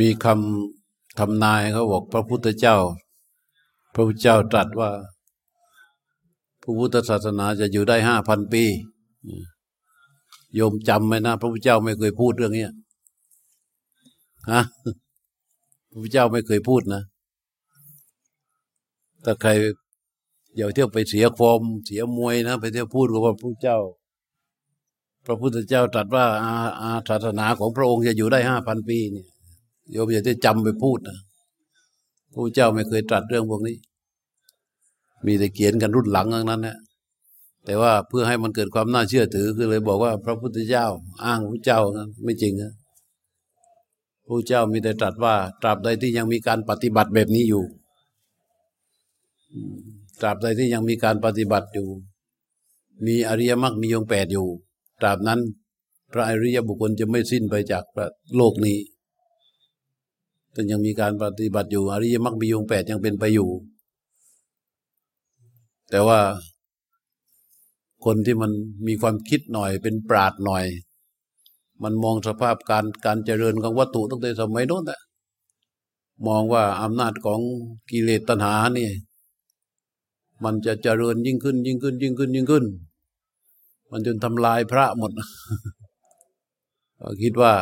มีคำทำนายเขาบอกพระพุทธเจ้า พระพุทธเจ้าตรัสว่าพระพุทธศาสนาจะอยู่ได้ห้าพันปี โยมจำไหมนะ พระพุทธเจ้าไม่เคยพูดเรื่องนี้ฮะพระพุทธเจ้าไม่เคยพูดนะถ้าใครอย่าเที่ยวไปเสียฟอมเสียมวยนะ ไปเที่ยวพูดกับพระพุทธเจ้า พระพุทธเจ้าตรัสว่าอาอาศาสนาของพระองค์จะอยู่ได้ห้าพันปีเนี่ย โยมอย่าได้จำไปพูดนะพระเจ้าไม่เคยตรัสเรื่องพวกนี้ มีแต่เขียนกันรุ่นหลังทั้งนั้นแหละแต่ว่าเพื่อให้มันเกิดความน่าเชื่อถือคือเลยบอกว่า พระพุทธเจ้า อ้างพระเจ้านะไม่จริงนะพระเจ้ามีแต่ตรัสว่า ตราบใดที่ยังมีการปฏิบัติแบบนี้อยู่ ตราบใดที่ยังมีการปฏิบัติอยู่ มีอริยมรรคมีองแปดอยู่ ตราบนั้น พระอริยบุคคลจะไม่สิ้นไปจากโลกนี้ แต่ยังมีการปฏิบัติอยู่อริยมรรคมีองแปดยังเป็นไปอยู่ แต่ว่าคนที่มันมีความคิดหน่อยเป็นปราดหน่อย มันมองสภาพการการเจริญของวัตถุตั้งแต่สมัยโน้นแหละมองว่าอำนาจของกิเลสตัณหานี่มันจะเจริญยิ่งขึ้น ยิ่งขึ้น ยิ่งขึ้น ยิ่งขึ้น มันจนทำลายพระหมดก็คิดว่า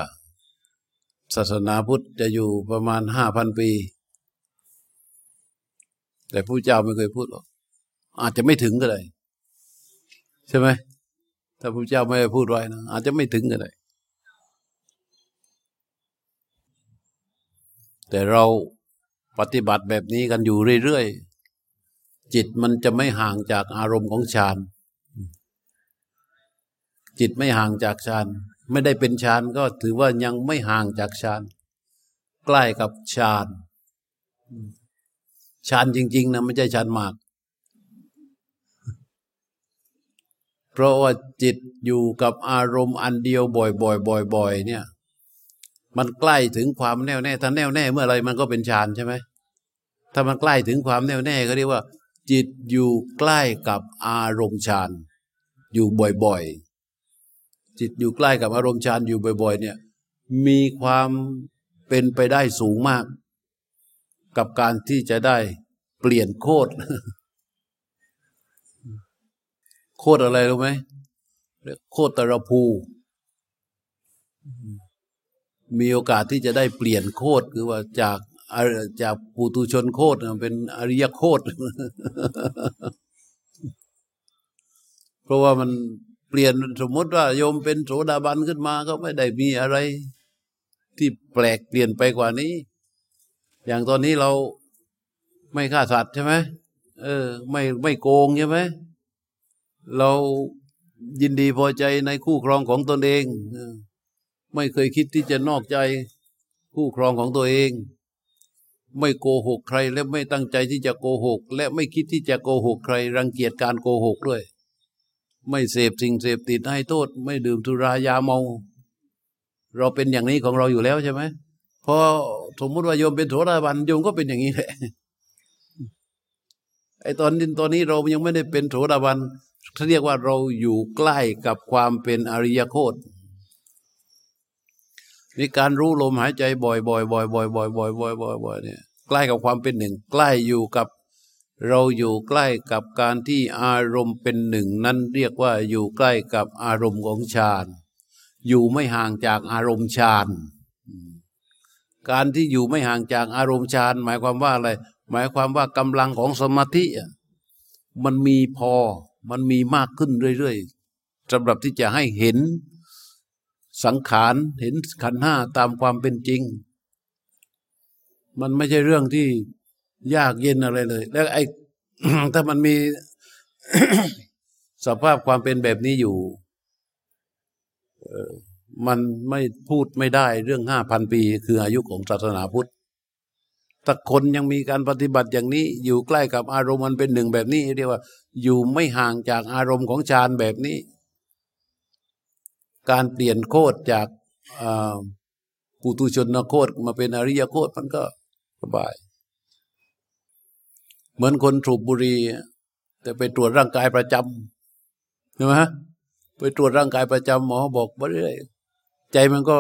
ศาสนาพุทธจะอยู่ประมาณห้าพันปี แต่ผู้เจ้าไม่เคยพูดหรอกอาจจะไม่ถึงก็ได้ใช่ไหมถ้าพระเจ้าไม่ได้พูดไว้นะอาจจะไม่ถึงก็ได้แต่เราปฏิบัติแบบนี้กันอยู่เรื่อยจิตมันจะไม่ห่างจากอารมณ์ของฌาน จิตไม่ห่างจากฌาน ไม่ได้เป็นฌานก็ถือว่ายังไม่ห่างจากฌานใกล้กับฌานฌานจริง ๆนะไม่ใช่ฌานมาก เพราะว่าจิตอยู่กับอารมณ์อันเดียวบ่อยๆบ่อยๆเนี่ย มันใกล้ถึงความแน่วแน่ถ้าแน่วแน่เมื่อไรมันก็เป็นฌานใช่ไหมถ้ามันใกล้ถึงความแน่วแน่ก็เรียกว่า จิตอยู่ใกล้กับอารมณ์ฌานอยู่บ่อยๆ จิตอยู่ใกล้กับอารมณ์ฌานอยู่บ่อย ๆ เนี่ยมีความเป็นไปได้สูงมาก กับการที่จะได้เปลี่ยนโคตรโคตรอะไรรู้ไหมโคตรตระภู มีโอกาสที่จะได้เปลี่ยนโคตรคือว่าจากจากปุตุชนโคตรเป็นอริยโคตรเพราะว่ามัน ลี่ยนสมมติว่าโยมเป็นโสดาบันขึ้นมาก็ไม่ได้มีอะไร ที่แปลกเปลี่ยนไปกว่านี้ อย่างตอนนี้เราไม่ฆ่าสัตว์ใช่ไหมเออ ไม่ไม่โกงใช่ไหมเรายินดีพอใจในคู่ครองของตนเอง ไม่เคยคิดที่จะนอกใจคู่ครองของตัวเอง ไม่โกหกใครและไม่ตั้งใจที่จะโกหก และไม่คิดที่จะโกหกใคร รังเกียจการโกหกด้วย ไม่เสพสิ่งเสพติดให้โทษ ไม่ดื่มสุรายาเมา เราเป็นอย่างนี้ของเราอยู่แล้วใช่ไหมพอสมมติว่าโยมเป็นโสดาบันโยมก็เป็นอย่างนี้แหละไอตอนนี้ตอนนี้เรายังไม่ได้เป็นโสดาบันเขาเรียกว่าเราอยู่ใกล้กับความเป็นอริยโคตรมีการรู้ลมหายใจบ่อยๆบ่อยๆบ่อยๆบ่อยๆบ่อยๆบ่อยๆเนี่ยใกล้กับความเป็นหนึ่ง ใกล้อยู่กับ เราอยู่ใกล้กับการที่อารมณ์เป็นหนึ่งนั้นเรียกว่าอยู่ใกล้กับอารมณ์ของฌานอยู่ไม่ห่างจากอารมณ์ฌานการที่อยู่ไม่ห่างจากอารมณ์ฌานหมายความว่าอะไร หมายความว่ากำลังของสมาธิมันมีพอมันมีมากขึ้นเรื่อยๆสำหรับที่จะให้เห็นสังขารเห็นขันห้าตามความเป็นจริง มันไม่ใช่เรื่องที่ ยากเย็นอะไรเลย แล้วไอ้ถ้ามันมีสภาพความเป็นแบบนี้อยู่มันไม่พูดไม่ได้เรื่องห้าพันปี คืออายุของศาสนาพุทธถ้าคนยังมีการปฏิบัติอย่างนี้ อยู่ใกล้กับอารมณ์มันเป็นหนึ่งแบบนี้ เรียกว่า อยู่ไม่ห่างจากอารมณ์ของฌานแบบนี้ การเปลี่ยนโคดจากปุตุชนโคดมาเป็นอริยโคดมันก็สบาย เหมือนคนถูกบุรีแต่ไปตรวจร่างกายประจำใช่ไหมไปตรวจร่างกายประจำหมอบอกว่าเรื่อยใจมันก็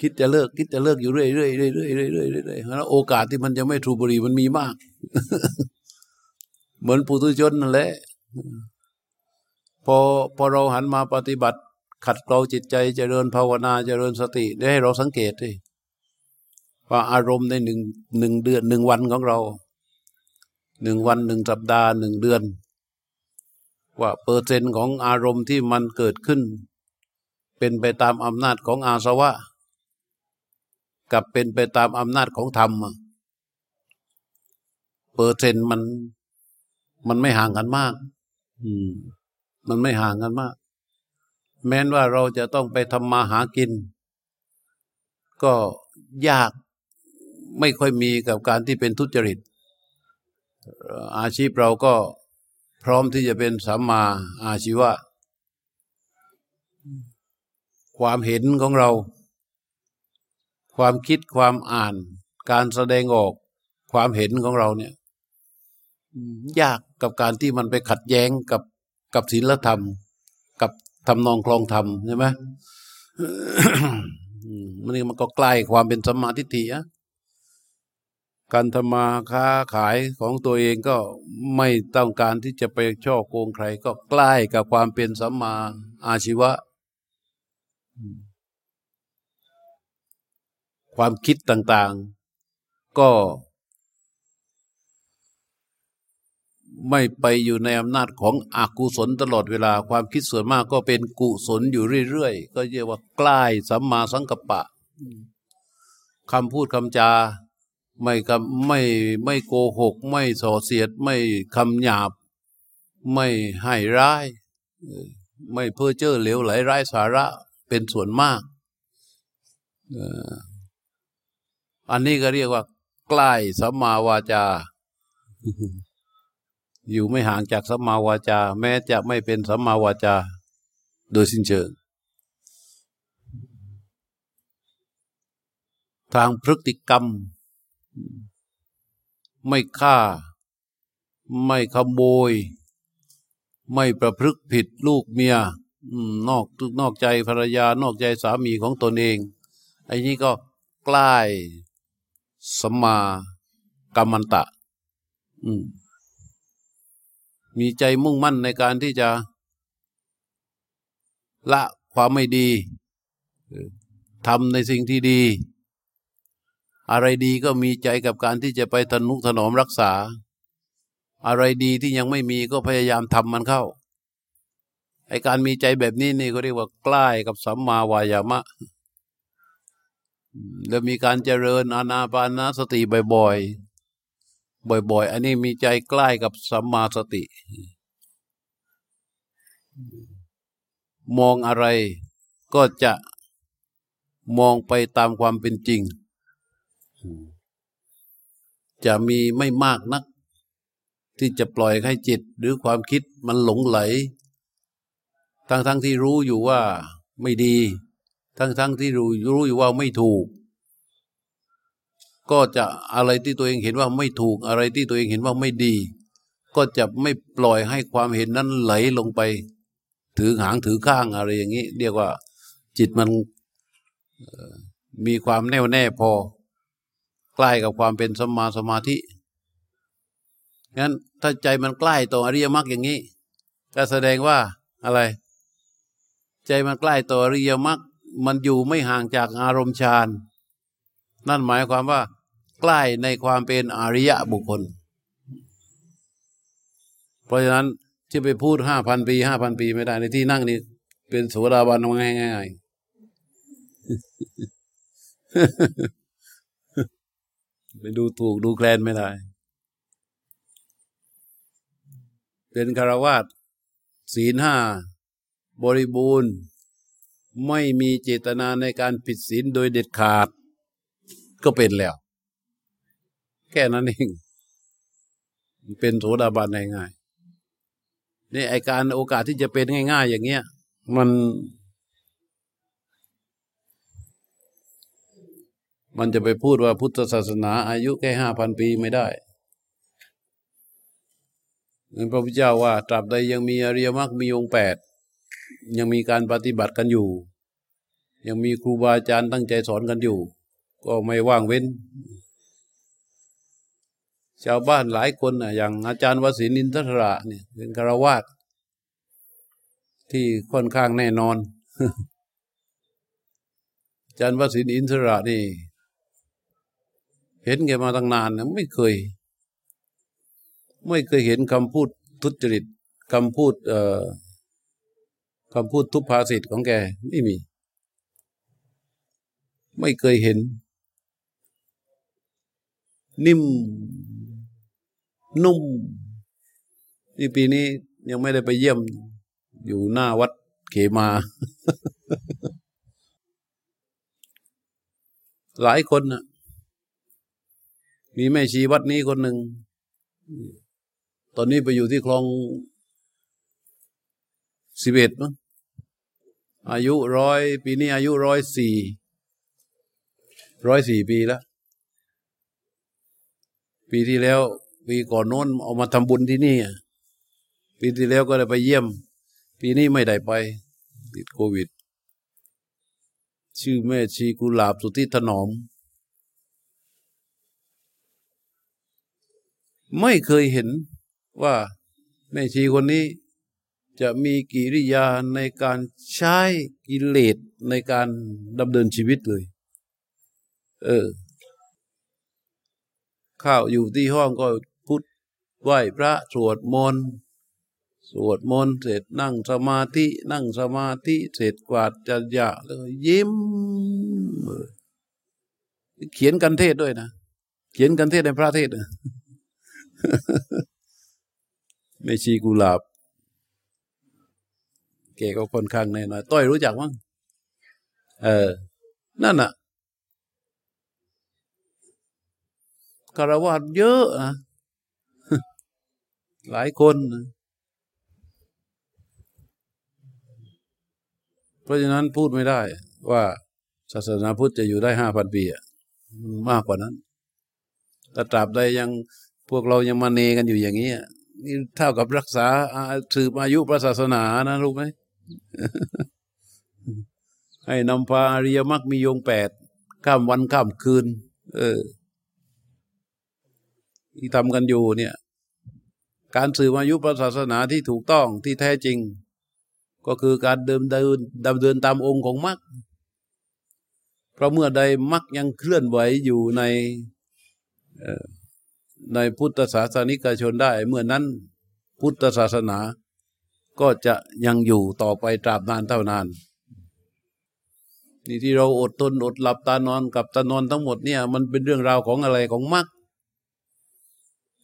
คิดจะเลิก คิดจะเลิกอยู่เรื่อยๆเรื่อยๆเรื่อยเรื่อยเรื่อยแล้วโอกาสที่มันจะไม่ถูบุรีมันมีมาก เหมือนปุถุชนนั่นแหละพอพอเราหันมาปฏิบัติ ขัดเกลาจิตใจจเจริญภาวนาจเจริญสติได้ให้เราสังเกตดิว่าอารมณ์ในหนึ่งหนึ่งเดือนหนึ่งวันของเรา หนึ่งวันหนึ่งสัปดาห์หนึ่งเดือน ว่าเปอร์เซ็นต์ของอารมณ์ที่มันเกิดขึ้น เป็นไปตามอำนาจของอาสวะ กับเป็นไปตามอำนาจของธรรมเปอร์เซ็นต์มันมันไม่ห่างกันมาก อืม มันไม่ห่างกันมาก แม้นว่าเราจะต้องไปทำมาหากิน ก็ยากไม่ค่อยมีกับการที่เป็นทุจริต อาชีพเราก็พร้อมที่จะเป็นสัมมาอาชีวะ ความเห็นของเรา ความคิดความอ่าน การแสดงออกความเห็นของเราเนี่ยยากกับการที่มันไปขัดแย้งกับกับศีลธรรม กับทำนองคลองธรรมใช่ไหมมันนี่มันก็ใกล้ความเป็นสมาธิฏฐิอะ การทำมาค้าขายของตัวเองก็ไม่ต้องการที่จะไปช่อโกงใคร ก็ใกล้กับความเป็นสัมมาอาชีวะ ความคิดต่างๆ ก็ไม่ไปอยู่ในอำนาจของอกุศลตลอดเวลา ความคิดส่วนมากก็เป็นกุศลอยู่เรื่อยๆ ก็เรียกว่าใกล้สัมมาสังกัปปะคำพูดคำจา ไม่กับไม่ไม่โกหก ไม่ส่อเสียด ไม่คำหยาบ ไม่ให้ร้าย ไม่เพ้อเจ้อเหลวไหลร้ายสาระเป็นส่วนมาก อันนี้ก็เรียกว่า ใกล้สัมมาวาจา อยู่ไม่ห่างจากสัมมาวาจา แม้จะไม่เป็นสัมมาวาจา โดยสิ้นเชิงทางพฤติกรรม ไม่ฆ่า ไม่ขโมย ไม่ประพฤติผิดลูกเมียนอกนอกใจภรรยานอกใจสามีของตนเองไอ้นี้ก็ใกล้สมากัมมันตะมีใจมุ่งมั่นในการที่จะ ละความไม่ดีทำในสิ่งที่ดี อะไรดีก็มีใจกับการที่จะไปทนุถนอมรักษา อะไรดีที่ยังไม่มีก็พยายามทำมันเข้าไอการมีใจแบบนี้นี่ก็เรียกว่าใกล้กับสัมมาวายามะ แล้วมีการเจริญอานาปานาสติบ่อยๆ บ่อย ๆ อันนี้มีใจใกล้กับสัมมาสติ มองอะไรก็จะมองไปตามความเป็นจริง จะมีไม่มากนัก ที่จะปล่อยให้จิตหรือความคิดมันหลงไหล ทั้งๆทที่รู้อยู่ว่าไม่ดี ทั้งๆทที่รู้รู้อยู่ว่าไม่ถูก ก็จะอะไรที่ตัวเองเห็นว่าไม่ถูกอะไรที่ตัวเองเห็นว่าไม่ดี ก็จะไม่ปล่อยให้ความเห็นนั้นไหลลงไป ถือหางถือข้างอะไรอย่างนี้ เรียกว่าจิตมันมีความแน่วแน่พอ ใกล้กับความเป็นสมาสมาธิงั้นถ้าใจมันใกล้ต่ออริยมรรคอย่างนี้ ก็แสดงว่าอะไร ใจมันใกล้ต่ออริยมรรคมันอยู่ไม่ห่างจากอารมณ์ฌานนั่นหมายความว่า ใกล้ในความเป็นอริยะบุคคล เพราะฉะนั้นที่ไปพูดห้าพันปีห้าพันปีไม่ได้ในที่นั่งนี่เป็นโสดาบันง่ายๆ ไปดูถูกดูแคลนไม่ได้ เป็นคารวาสศีลห้าบริบูรณ์ ไม่มีเจตนาในการผิดศีลโดยเด็ดขาด ก็เป็นแล้ว แค่นั้นเองเป็นโสดาบันง่ายๆนี่ไอการโอกาสที่จะเป็นง่าย ๆ อย่างเงี้ย มัน มันจะไปพูดว่าพุทธศาสนาอายุแค่ห้าพันปีไม่ได้พระพุทธเจ้าว่าตราบใดยังมีอริยมรรคมีองค์แปดยังมีการปฏิบัติกันอยู่ ยังมีครูบาอาจารย์ตั้งใจสอนกันอยู่ ก็ไม่ว่างเว้น ชาวบ้านหลายคนนะอย่างอาจารย์วสินินทระเนี่ยเป็นคารวาสที่ค่อนข้างแน่นอนอาจารย์วสินอินทระนี่ เห็นแกมาตั้งนานนะไม่เคย ไม่เคยเห็นคำพูดทุจริตคำพูด เอ่อคำพูดทุพภาษิตของแกไม่มี ไม่เคยเห็น นิ่ม นุ่มนี่ปีนี้ยังไม่ได้ไปเยี่ยมอยู่หน้าวัดเขมา หลายคนนะ มีแม่ชีวัดนี้คนหนึ่ง ตอนนี้ไปอยู่ที่คลองสิบเอ็ดมั้งอายุร้อยปีนี้อายุร้อยสี่ร้อยสี่ปีแล้ว ปีที่แล้ว ปีก่อนโน้นเอามาทำบุญที่นี่ ปีที่แล้วก็ได้ไปเยี่ยม ปีนี้ไม่ได้ไป ติดโควิด ชื่อแม่ชีกุหลาบสุทธิถนอม ไม่เคยเห็นว่าแม่ชีคนนี้จะมีกิริยาในการใช้กิเลสในการดำเนินชีวิตเลย เออ ข้าวอยู่ที่ห้องก็พุทไหว้พระสวดมนต์สวดมนต์เสร็จนั่งสมาธินั่งสมาธิเสร็จกวาดจัญญาแล้วยิ้ม เขียนกันเทศด้วยนะ เขียนกันเทศในพระเทศนะ ไม่ชีกุหลาบแกก็ค่อนข้างแน่นอนต้อยรู้จักมั้งเออ นั่นน่ะคารวะเยอะนะหลายคนนะเพราะฉะนั้นพูดไม่ได้ว่าศาสนาพุทธจะอยู่ได้ห้าพันปีอะมากกว่านั้นแต่ตราบใดยัง พวกเรายังมาเนกันอยู่อย่างนี้นี่เท่ากับรักษาสืบอายุพระศาสนานะรู้ไหมให้นำพาอริยมรรคมียงแปดข้ามวันข้ามคืน เออ ที่ทำกันอยู่เนี่ย การสืบอายุพระศาสนาที่ถูกต้องที่แท้จริง ก็คือการเดิมเดินดำเดินตามองค์ของมรรคเพราะเมื่อใดมรรคยังเคลื่อนไหวอยู่ใน ในพุทธศาสนิกชนได้ เมื่อนั้นพุทธศาสนาก็จะยังอยู่ต่อไปตราบนานเท่านานนี่ที่เราอดทนอดหลับตานอนกับตานอนทั้งหมดเนี่ย มันเป็นเรื่องราวของอะไรของมรรค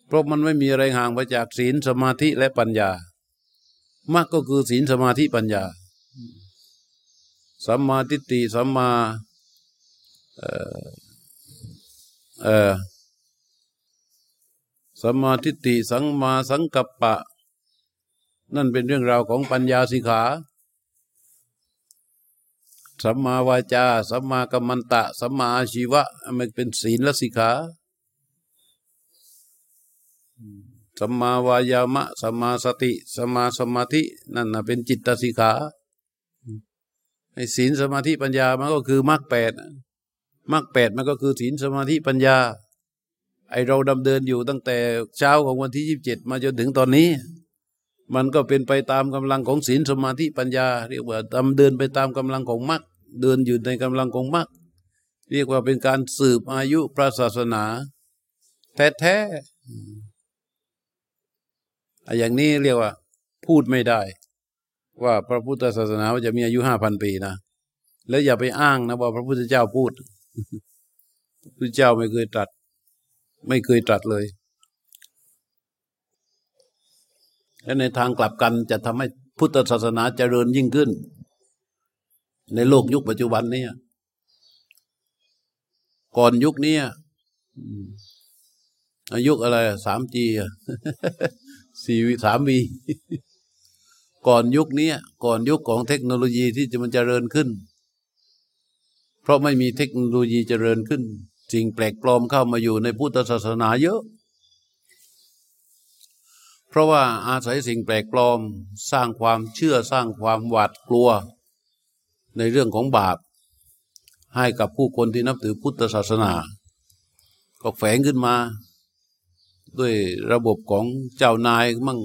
เพราะมันไม่มีอะไรห่างไปจากศีลสมาธิและปัญญามรรคก็คือศีลสมาธิปัญญาสัมมาทิฏฐิสัมมาเอ่อเอ่อ สัมมาทิฏฐิสังมาสังกัปปะ นั่นเป็นเรื่องราวของปัญญาสิขา สัมมาวาจา สัมมากัมมันตะ สัมมาอาชีวะ มันเป็นศีลและสิขา สัมมาวายามะ สัมมาสติ สัมมาสมาธิ นั่นนะเป็นจิตตสิขาไอ้ศีลสมาธิปัญญามันก็คือมรรคแปดมรรคแปดมันก็คือศีลสมาธิปัญญา ไอเราดำเดินอยู่ตั้งแต่เช้าของวันที่ยี่สิบเจ็ดมาจนถึงตอนนี้ มันก็เป็นไปตามกำลังของศีลสมาธิปัญญา เรียกว่าดำเดินไปตามกำลังของมรรคเดินอยู่ในกำลังของมรรคเรียกว่าเป็นการสืบอายุพระศาสนา แท้ๆอย่างนี้เรียกว่า พูดไม่ได้ ว่าพระพุทธศาสนาจะมีอายุห้าพันปีนะแล้วอย่าไปอ้างนะว่าพระพุทธเจ้าพูดพระพุทธเจ้าไม่เคยตรัส ไม่เคยตรัสเลย และในทางกลับกันจะทำให้พุทธศาสนาเจริญยิ่งขึ้น ในโลกยุคปัจจุบันนี้ก่อนยุคนี้อายุอะไรสามจีสี่สามวีก่อนยุคนี้ก่อนยุคของเทคโนโลยีที่จะมันเจริญขึ้น เพราะไม่มีเทคโนโลยีเจริญขึ้น สิ่งแปลกปลอมเข้ามาอยู่ในพุทธศาสนาเยอะ เพราะว่าอาศัยสิ่งแปลกปลอมสร้างความเชื่อสร้างความหวาดกลัว ในเรื่องของบาป ให้กับผู้คนที่นับถือพุทธศาสนา ก็แฝงขึ้นมา ด้วยระบบของเจ้านายมั่ง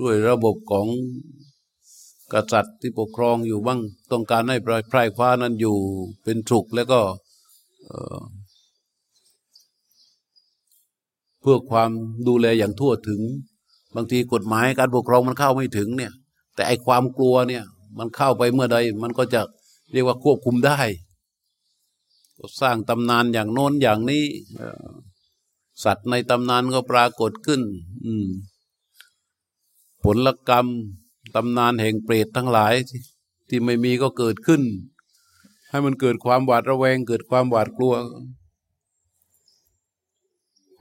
ด้วยระบบของกษัตริย์ที่ปกครองอยู่บ้างต้องการให้ไพร่ฟ้านั้นอยู่เป็นสุขแล้วก็ เพื่อความดูแลอย่างทั่วถึง บางทีกฎหมายการปกครองมันเข้าไม่ถึงเนี่ย แต่ไอความกลัวเนี่ย มันเข้าไปเมื่อใด มันก็จะเรียกว่าควบคุมได้สร้างตำนานอย่างโน้นอย่างนี้สัตว์ในตำนานก็ปรากฏขึ้น อืม ผลกรรมตำนานแห่งเปรตทั้งหลายที่ไม่มีก็เกิดขึ้น ให้มันเกิดความหวาดระแวง เกิดความหวาดกลัว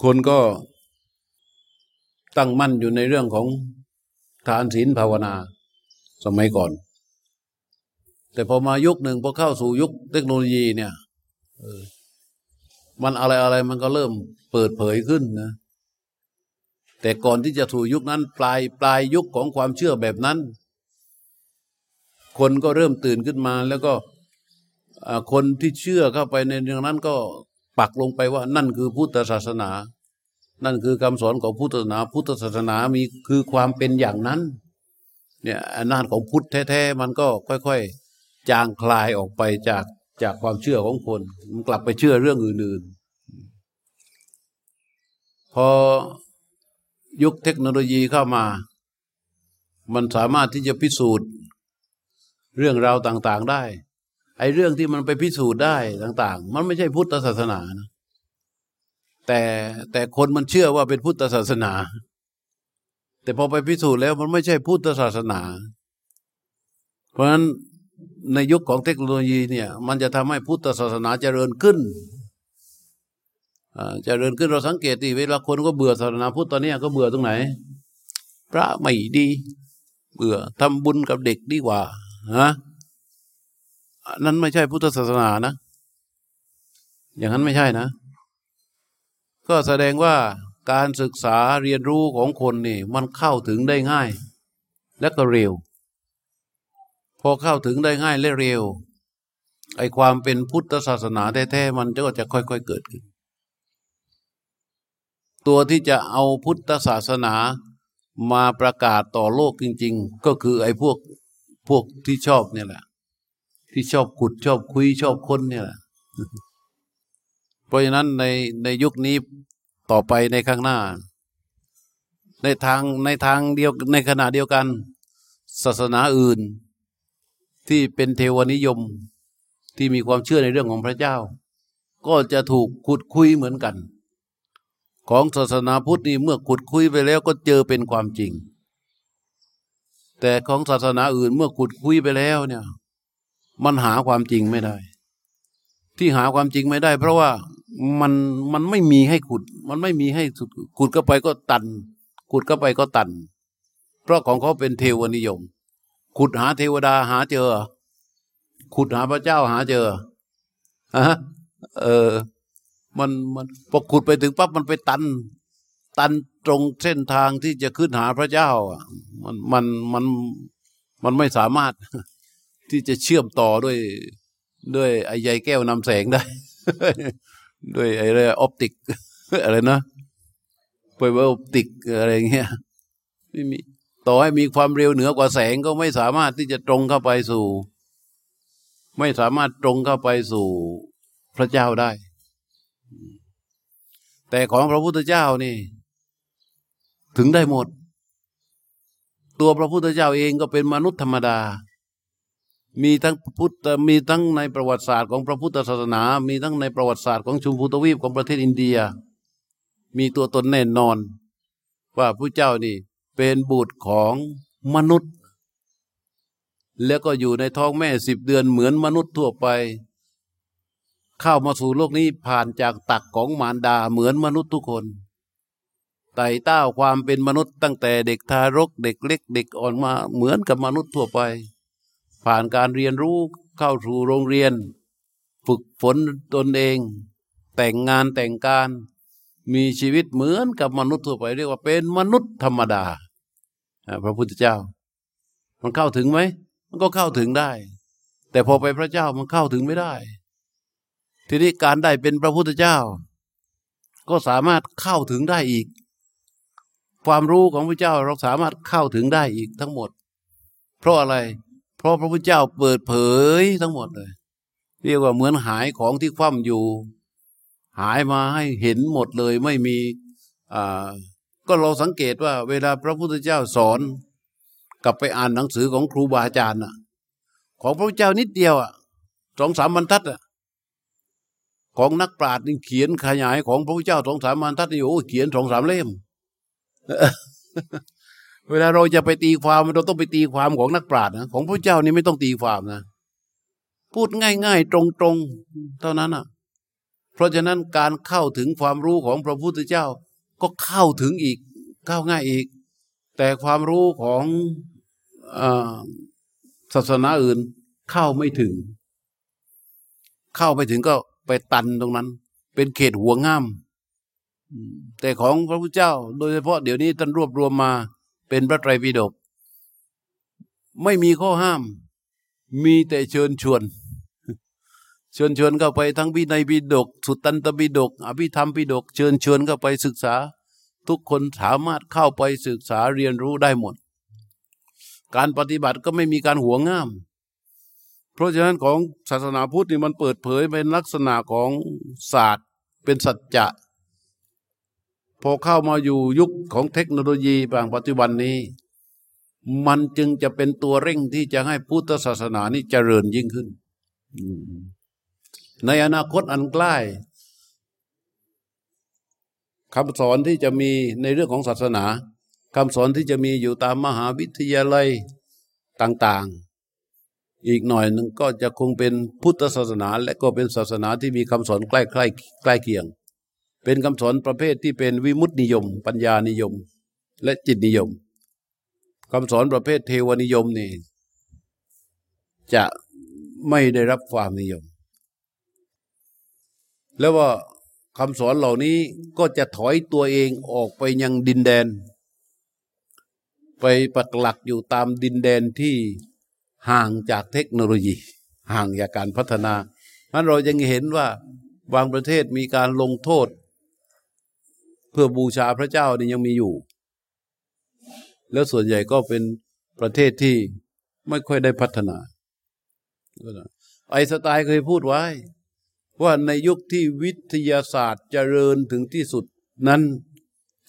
คนก็ตั้งมั่นอยู่ในเรื่องของทานศีลภาวนา สมัยก่อน แต่พอมายุคหนึ่งพอเข้าสู่ยุคเทคโนโลยีเนี่ยมันอะไรอะไรมันก็เริ่มเปิดเผยขึ้นนะ แต่ก่อนที่จะถูยุคนั้น ปลายปลายยุคของความเชื่อแบบนั้น คนก็เริ่มตื่นขึ้นมาแล้วก็ คนที่เชื่อเข้าไปในเรื่องนั้นก็ปักลงไปว่านั่นคือพุทธศาสนา นั่นคือคำสอนของพุทธศาสนา พุทธศาสนามีคือความเป็นอย่างนั้นเนี่ยอำนาจของพุทธแท้ๆมันก็ค่อยๆ จางคลายออกไปจากจากความเชื่อของคน มันกลับไปเชื่อเรื่องอื่นๆ พอยุคเทคโนโลยีเข้ามา มันสามารถที่จะพิสูจน์เรื่องราวต่างๆได้ ไอ้เรื่องที่มันไปพิสูจน์ได้ต่าง ๆ มันไม่ใช่พุทธศาสนานะแต่แต่คนมันเชื่อว่าเป็นพุทธศาสนา แต่พอไปพิสูจน์แล้วมันไม่ใช่พุทธศาสนา เพราะฉะนั้นในยุคของเทคโนโลยีเนี่ย มันจะทำให้พุทธศาสนาเจริญขึ้นเจริญขึ้นเราสังเกตดิเวลาคนก็เบื่อศาสนาพุทธตอนนี้ก็เบื่อตรงไหน พระไม่ดี เบื่อทำบุญกับเด็กดีกว่าฮะ นั้นไม่ใช่พุทธศาสนานะ อย่างนั้นไม่ใช่นะ ก็แสดงว่าการศึกษาเรียนรู้ของคนนี่ มันเข้าถึงได้ง่าย และก็เร็ว พอเข้าถึงได้ง่ายและเร็ว ไอความเป็นพุทธศาสนาแท้ๆมันก็จะค่อยๆเกิดขึ้น ตัวที่จะเอาพุทธศาสนามาประกาศต่อโลกจริง ๆ ก็คือไอ้พวกพวกที่ชอบเนี่ยแหละ ที่ชอบขุดชอบคุยชอบค้นเนี่ยแหละเพราะฉะนั้นในในยุคนี้ต่อไปในข้างหน้า ในทางในทางเดียวในขณะเดียวกัน ศาสนาอื่น ที่เป็นเทวนิยมที่มีความเชื่อในเรื่องของพระเจ้า ก็จะถูกขุดคุยเหมือนกัน ของศาสนาพุทธนี่เมื่อขุดคุยไปแล้วก็เจอเป็นความจริง แต่ของศาสนาอื่นเมื่อขุดคุยไปแล้วเนี่ย มันหาความจริงไม่ได้ ที่หาความจริงไม่ได้ เพราะว่ามันมันไม่มีให้ขุด มันไม่มีให้ขุดเข้าไปก็ตัน ขุดเข้าไปก็ตัน เพราะของเขาเป็นเทวนิยม ขุดหาเทวดาหาเจอ ขุดหาพระเจ้าหาเจอฮะเออ มันมันพอขุดไปถึงปั๊บมันไปตัน ตันตรงเส้นทางที่จะขึ้นหาพระเจ้าอะมันมันมันมันไม่สามารถ ที่จะเชื่อมต่อด้วยด้วยไอ้ใยแก้วนำแสงได้ ด้วยไอ้เรื่อง optic อะไรนะ fiber optic อะไรเงี้ยไม่มีต่อให้มีความเร็วเหนือกว่าแสงก็ไม่สามารถที่จะตรงเข้าไปสู่ ไม่สามารถตรงเข้าไปสู่พระเจ้าได้ แต่ของพระพุทธเจ้านี่ ถึงได้หมด ตัวพระพุทธเจ้าเองก็เป็นมนุษย์ธรรมดา มีทั้งพุทธมีทั้งในประวัติศาสตร์ของพระพุทธศาสนา มีทั้งในประวัติศาสตร์ของชุมพูทวีปของประเทศอินเดีย มีตัวตนแน่นอน ว่าพระเจ้านี่เป็นบุตรของมนุษย์ แล้วก็อยู่ในท้องแม่สิบเดือนเหมือนมนุษย์ทั่วไป เข้ามาสู่โลกนี้ผ่านจากตักของมารดาเหมือนมนุษย์ทุกคนไต่เต้าความเป็นมนุษย์ตั้งแต่เด็กทารกเด็กเล็กเด็กอ่อนมาเหมือนกับมนุษย์ทั่วไป ผ่านการเรียนรู้เข้าสู่โรงเรียน ฝึกฝนตนเอง แต่งงานแต่งการ มีชีวิตเหมือนกับมนุษย์ทั่วไปเรียกว่าเป็นมนุษย์ธรรมดา พระพุทธเจ้า มันเข้าถึงไหมมันก็เข้าถึงได้ แต่พอไปพระเจ้ามันเข้าถึงไม่ได้ ทีนี้การได้เป็นพระพุทธเจ้า ก็สามารถเข้าถึงได้อีก ความรู้ของพระเจ้าเราสามารถเข้าถึงได้อีกทั้งหมด เพราะอะไร เพราะพระพุทธเจ้าเปิดเผยทั้งหมดเลย เรียกว่าเหมือนหายของที่คว่ำอยู่ หายมาให้เห็นหมดเลยไม่มีอ่าก็เราสังเกตว่า เวลาพระพุทธเจ้าสอน กลับไปอ่านหนังสือของครูบาอาจารย์น่ะของพระพุทธเจ้านิดเดียวอะสองสามบรรทัดอะของนักปราชญ์นี่เขียนขยายของพระพุทธเจ้าสองสามบรรทัดนี่โอ้เขียนสองสามเล่ม เวลาเราจะไปตีความเราต้องไปตีความของนักปราชญ์นะของพระเจ้านี่ไม่ต้องตีความนะ พูดง่าย ๆ ตรงๆเท่านั้นอะ เพราะฉะนั้นการเข้าถึงความรู้ของพระพุทธเจ้า ก็เข้าถึงอีกเข้าง่ายอีก แต่ความรู้ของศาสนาอื่นเข้าไม่ถึง เข้าไปถึงก็ไปตันตรงนั้น เป็นเขตหัวง่ามแต่ของพระพุทธเจ้า โดยเฉพาะเดี๋ยวนี้ท่านรวบรวมมา เป็นพระไตรปิฎกไม่มีข้อห้าม มีแต่เชิญชวน เชิญชวนเข้าไปทั้งวินัยปิฎกสุตตันตปิฎกอภิธรรมปิฎกเชิญชวนเข้าไปศึกษา ทุกคนสามารถเข้าไปศึกษาเรียนรู้ได้หมด การปฏิบัติก็ไม่มีการหัวง่าม เพราะฉะนั้นของศาสนาพุทธนี่มันเปิดเผยเป็นลักษณะของศาสตร์ เป็นสัจจะ พอเข้ามาอยู่ยุคของเทคโนโลยีบางปัจจุบันนี้ มันจึงจะเป็นตัวเร่งที่จะให้พุทธศาสนานี้เจริญยิ่งขึ้น ในอนาคตอันใกล้คำสอนที่จะมีในเรื่องของศาสนาคำสอนที่จะมีอยู่ตามมหาวิทยาลัยต่างๆ อีกหน่อยหนึ่งก็จะคงเป็นพุทธศาสนา และก็เป็นศาสนาที่มีคำสอนใกล้ๆใกล้เคียง เป็นคำสอนประเภทที่เป็นวิมุตตินิยม ปัญญานิยม และจิตนิยมคำสอนประเภทเทวนิยมนี่จะไม่ได้รับความนิยม แล้วว่าคำสอนเหล่านี้ก็จะถอยตัวเองออกไปยังดินแดน ไปปักหลักอยู่ตามดินแดนที่ห่างจากเทคโนโลยี ห่างจากการพัฒนานั้นเรายังเห็นว่าบางประเทศมีการลงโทษ เพื่อบูชาพระเจ้านี่ยังมีอยู่ แล้วส่วนใหญ่ก็เป็นประเทศที่ไม่ค่อยได้พัฒนา ไอสไตล์เคยพูดไว้ ว่าในยุคที่วิทยาศาสตร์เจริญถึงที่สุดนั้น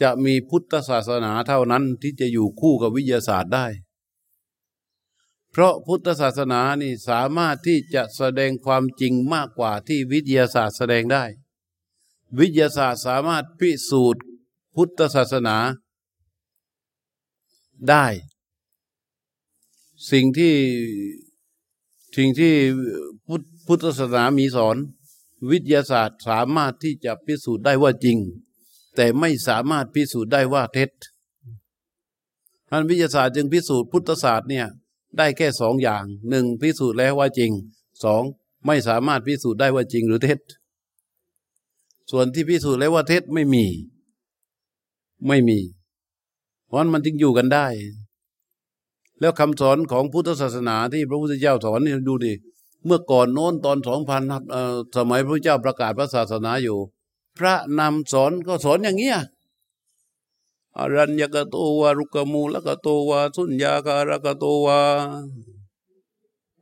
จะมีพุทธศาสนาเท่านั้นที่จะอยู่คู่กับวิทยาศาสตร์ได้ เพราะพุทธศาสนานี่สามารถที่จะแสดงความจริงมากกว่าที่วิทยาศาสตร์แสดงได้ วิทยาศาสตร์สามารถพิสูจน์พุทธศาสนาได้ สิ่งที่สิ่งที่พุทธศาสนามีสอน วิทยาศาสตร์สามารถที่จะพิสูจน์ได้ว่าจริง แต่ไม่สามารถพิสูจน์ได้ว่าเท็จท่านวิทยาศาสตร์จึงพิสูจน์พุทธศาสตร์เนี่ยได้แค่สองอย่างหนึ่งพิสูจน์แล้วว่าจริงสองไม่สามารถพิสูจน์ได้ว่าจริงหรือเท็จ ส่วนที่พิสูจน์แล้วว่าเท็จไม่มี ไม่มี เพราะมันจึงอยู่กันได้ แล้วคำสอนของพุทธศาสนาที่พระพุทธเจ้าสอนนี่ดูดิเมื่อก่อนโน้นตอนสองพันสมัยพระเจ้าประกาศพระศาสนาอยู่ พระนำสอนก็สอนอย่างเงี้ยอรัญญกโตวารุกมูลกโตวาสุญญาการกโตวา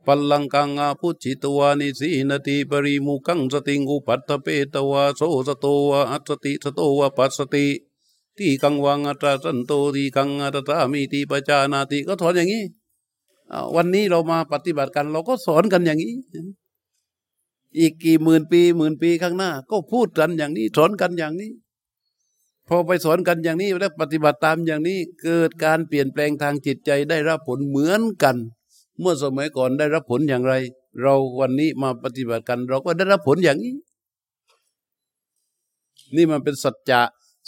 ปัลลังกังอาพุชิตวานิสีนติปริมุกังสติงอุปัตเปตวาโสสโตวาอัตติสโตวาปัสติที่กังวังอัตสันโตที่กังอัตตามีติปจานาติก็สอนอย่างนี้วันนี้เรามาปฏิบัติกัน เราก็สอนกันอย่างนี้ อีกกี่หมื่นปีหมื่นปีข้างหน้า ก็พูดกันอย่างนี้ สอนกันอย่างนี้ พอไปสอนกันอย่างนี้แล้วปฏิบัติตามอย่างนี้ เกิดการเปลี่ยนแปลงทางจิตใจได้รับผลเหมือนกัน เมื่อสมัยก่อนได้รับผลอย่างไร เราวันนี้มาปฏิบัติกัน เราก็ได้รับผลอย่างนี้ นี่มันเป็นสัจจะ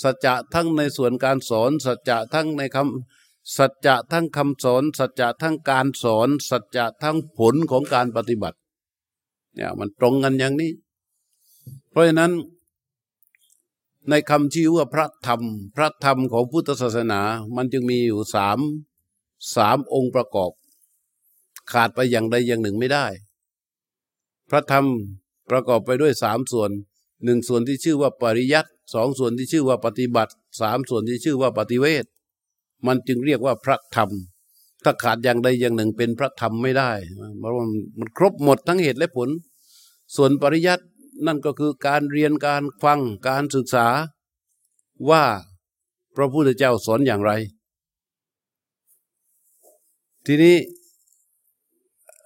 สัจจะทั้งในส่วนการสอน สัจจะทั้งในคำสัจจะทั้งคำสอน สัจจะทั้งการสอน สัจจะทั้งผลของการปฏิบัติเนี่ยมันตรงกันอย่างนี้ เพราะฉะนั้น ในคำชื่อว่าพระธรรม พระธรรมของพุทธศาสนา มันจึงมีอยู่สามสามองค์ประกอบ ขาดไปอย่างใดอย่างหนึ่งไม่ได้ พระธรรมประกอบไปด้วยสามส่วนหนึ่งส่วนที่ชื่อว่าปริยัติสองส่วนที่ชื่อว่าปฏิบัติสามส่วนที่ชื่อว่าปฏิเวทมันจึงเรียกว่าพระธรรม ถ้าขาดอย่างใดอย่างหนึ่งเป็นพระธรรมไม่ได้เพราะมันมันครบหมดทั้งเหตุและผล ส่วนปริยัตินั่นก็คือการเรียนการฟังการศึกษาว่าพระพุทธเจ้าสอนอย่างไร ทีนี้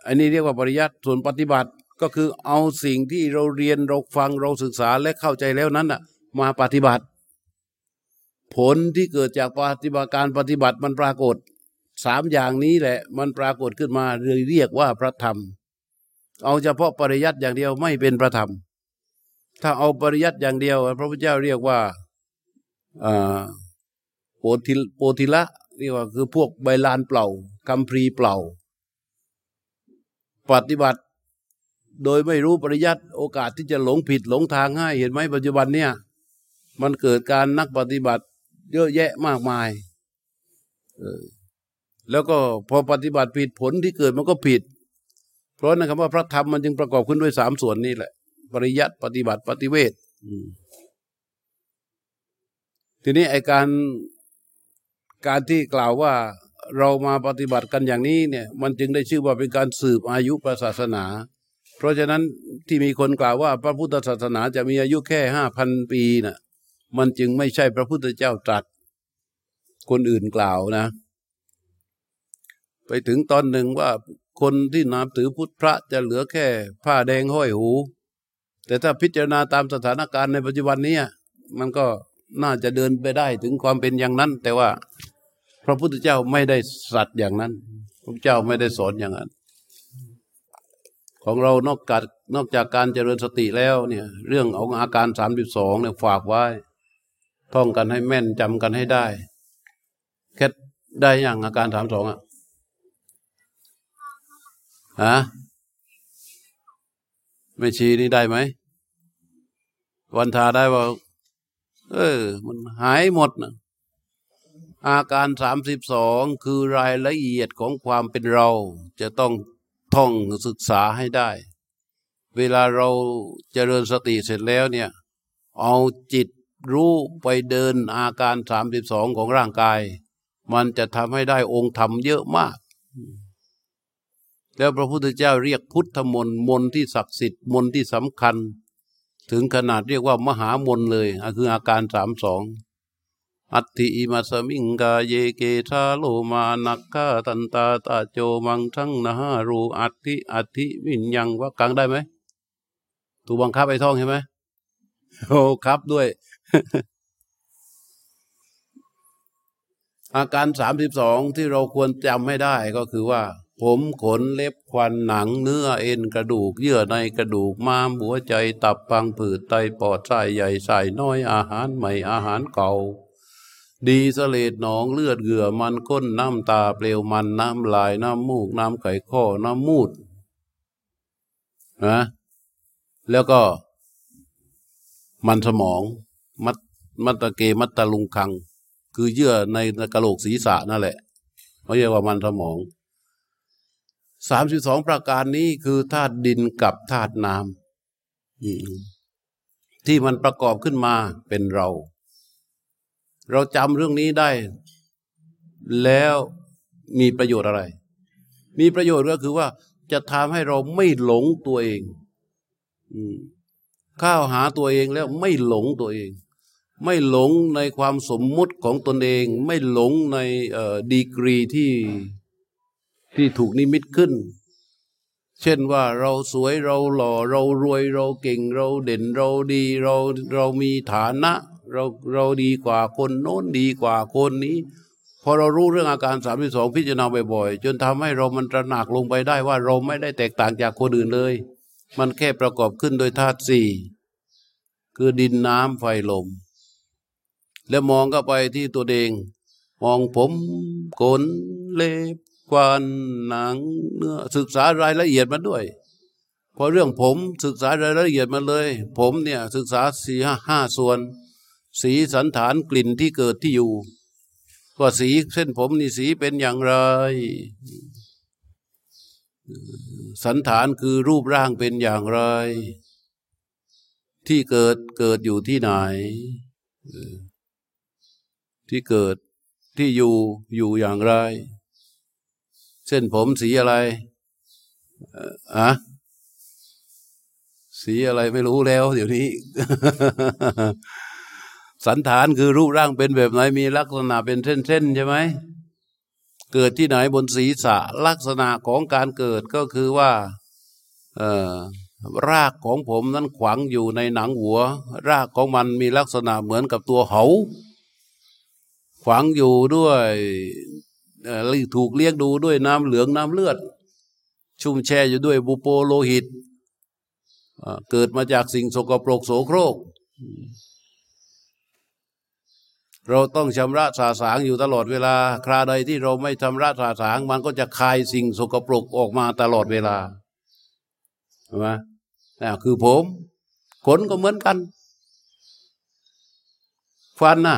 อันนี้เรียกว่าปริยัติส่วนปฏิบัติก็คือเอาสิ่งที่เราเรียนเราฟังเราศึกษาและเข้าใจแล้วนั้นน่ะมาปฏิบัติ ผลที่เกิดจากปฏิบัติการปฏิบัติมันปรากฏสามอย่างนี้แหละมันปรากฏขึ้นมาเลยเรียกว่าพระธรรม เอาเฉพาะปริยัติอย่างเดียวไม่เป็นพระธรรม ถ้าเอาปริยัติอย่างเดียว พระพุทธเจ้าเรียกว่าโปธิโปธิละเรียกว่าคือพวกใบลานเปล่าคำพรีเปล่า ปฏิบัติ โดยไม่รู้ปริยัติโอกาสที่จะหลงผิดหลงทางง่ายเห็นไหมปัจจุบันเนี่ยมันเกิดการนักปฏิบัติ เยอะแยะมากมายแล้วก็พอปฏิบัติผิดผลที่เกิดมันก็ผิด เพราะนั่นคำว่าพระธรรมมันจึงประกอบขึ้นด้วยสามส่วนนี้แหละ ปริยัติปฏิบัติปฏิเวททีนี้ไอการการที่กล่าวว่า เรามาปฏิบัติกันอย่างนี้เนี่ยมันจึงได้ชื่อว่าเป็นการสืบอายุพระศาสนา เพราะฉะนั้นที่มีคนกล่าวว่าพระพุทธศาสนาจะมีอายุแค่ห้าพันปีนะ่ะมันจึงไม่ใช่พระพุทธเจ้าตรัส คนอื่นกล่าวนะ ไปถึงตอนหนึ่งว่าคนที่นับถือพุทธพระจะเหลือแค่ผ้าแดงห้อยหู แต่ถ้าพิจารณาตามสถานการณ์ในปัจจุบันนี้มันก็น่าจะเดินไปได้ถึงความเป็นอย่างนั้น แต่ว่า พระพุทธเจ้าไม่ได้สัตย์อย่างนั้น พระเจ้าไม่ได้สอนอย่างนั้น ของเรานอกจากนอกจากการเจริญสติแล้วเนี่ย เรื่องของอาการสามสิบสองเนี่ยฝากไว้ ท่องกันให้แม่นจำกันให้ได้ แค่ได้อย่างอาการสามสองอะฮะไม่ชีนี่ได้ไหม วันทาได้ว่า เออ มันหายหมดนะ อาการสามสิบสองคือรายละเอียดของความเป็นเรา จะต้องท่องศึกษาให้ได้ เวลาเราเจริญสติเสร็จแล้วเนี่ย เอาจิตรู้ไปเดินอาการสามสิบสองของร่างกาย มันจะทำให้ได้องค์ธรรมเยอะมาก แล้วพระพุทธเจ้าเรียกพุทธมนต์มนที่ศักดิ์สิทธิ์มนที่สำคัญ ถึงขนาดเรียกว่ามหามนเลยคืออาการสามสอง อัติอิมาสมิงกาเยเกชาโลมานักขาตันตาตาโจมังทั้งนารูอัติอัติวิญญังว่ากังได้ไหมถูกบังคับไอ้ท่องใช่ไหมโอ้ครับด้วย อาการสามสิบสองที่เราควรจำไม่ได้ก็คือว่า ผมขนเล็บควันหนังเนื้อเอ็นกระดูก เยื่อในกระดูกม้ามหัวใจตับปังผืดไตปอดไส้ใหญ่ไส้น้อยอาหารใหม่อาหารเก่า ดีสเลดหนองเลือดเหงื่อมันก้นน้ำตาเปลวมันน้ำลายน้ำมูก น้ำไข่ข้อน้ำมูดนะแล้วก็ มันสมอง มัดมัตตะเกมัตตะลุงคัง คือเยื่อในกระโหลกศีรษะนั่นแหละเขาเรียกว่ามันสมองสามสิบสองประการนี้คือธาตุดินกับธาตุน้ำที่มันประกอบขึ้นมาเป็นเรา เราจำเรื่องนี้ได้ แล้วมีประโยชน์อะไร มีประโยชน์ก็คือว่าจะทำให้เราไม่หลงตัวเองข้าวหาตัวเองแล้วไม่หลงตัวเอง ไม่หลงในความสมมุติของตนเอง ไม่หลงในดีกรีที่ที่ถูกนิมิตขึ้น เช่นว่าเราสวยเราหล่อเรารวยเราเก่งเราเด่นเราดีเราเรามีฐานะ เราเราดีกว่าคนโน้นดีกว่าคนนี้ พอเรารู้เรื่องอาการสามสองพิจารณาบ่อยๆ จนทำให้เรามันตระหนักลงไปได้ว่าเราไม่ได้แตกต่างจากคนอื่นเลย มันแค่ประกอบขึ้นโดยธาตุสี่คือดินน้ำไฟลม แล้วมองก็ไปที่ตัวเองมองผมขนเล็บกวานหนังเนื้อศึกษารายละเอียดมาด้วยพอเรื่องผมศึกษารายละเอียดมาเลย ผมเนี่ยศึกษาสี่ห้าส่วน สีสันฐานกลิ่นที่เกิดที่อยู่ว่าสีเส้นผมนี่สีเป็นอย่างไร สันฐานคือรูปร่างเป็นอย่างไร ที่เกิดเกิดอยู่ที่ไหน ที่เกิดที่อยู่อยู่อย่างไร เส้นผมสีอะไรอะสีอะไรไม่รู้แล้ว เดี๋ยวนี้ สันฐานคือรูปร่างเป็นแบบไหนมีลักษณะเป็นเส้นๆใช่ไหมเกิดที่ไหนบนศีรษะลักษณะของการเกิดก็คือว่า เอ่อรากของผมนั้นขวางอยู่ในหนังหัว รากของมันมีลักษณะเหมือนกับตัวเหาขวางอยู่ด้วยถูกเลี้ยงดูด้วยน้ำเหลืองน้ำเลือด ชุ่มแช่อยู่ด้วยบุโปโลหิต เกิดมาจากสิ่งสกปรกโสโครก เราต้องชำระสาสางอยู่ตลอดเวลา คราใดที่เราไม่ชำระสาสาง มันก็จะคายสิ่งสกปรกออกมาตลอดเวลาใช่ไหมนี่คือผมขนก็เหมือนกัน ฟันนะ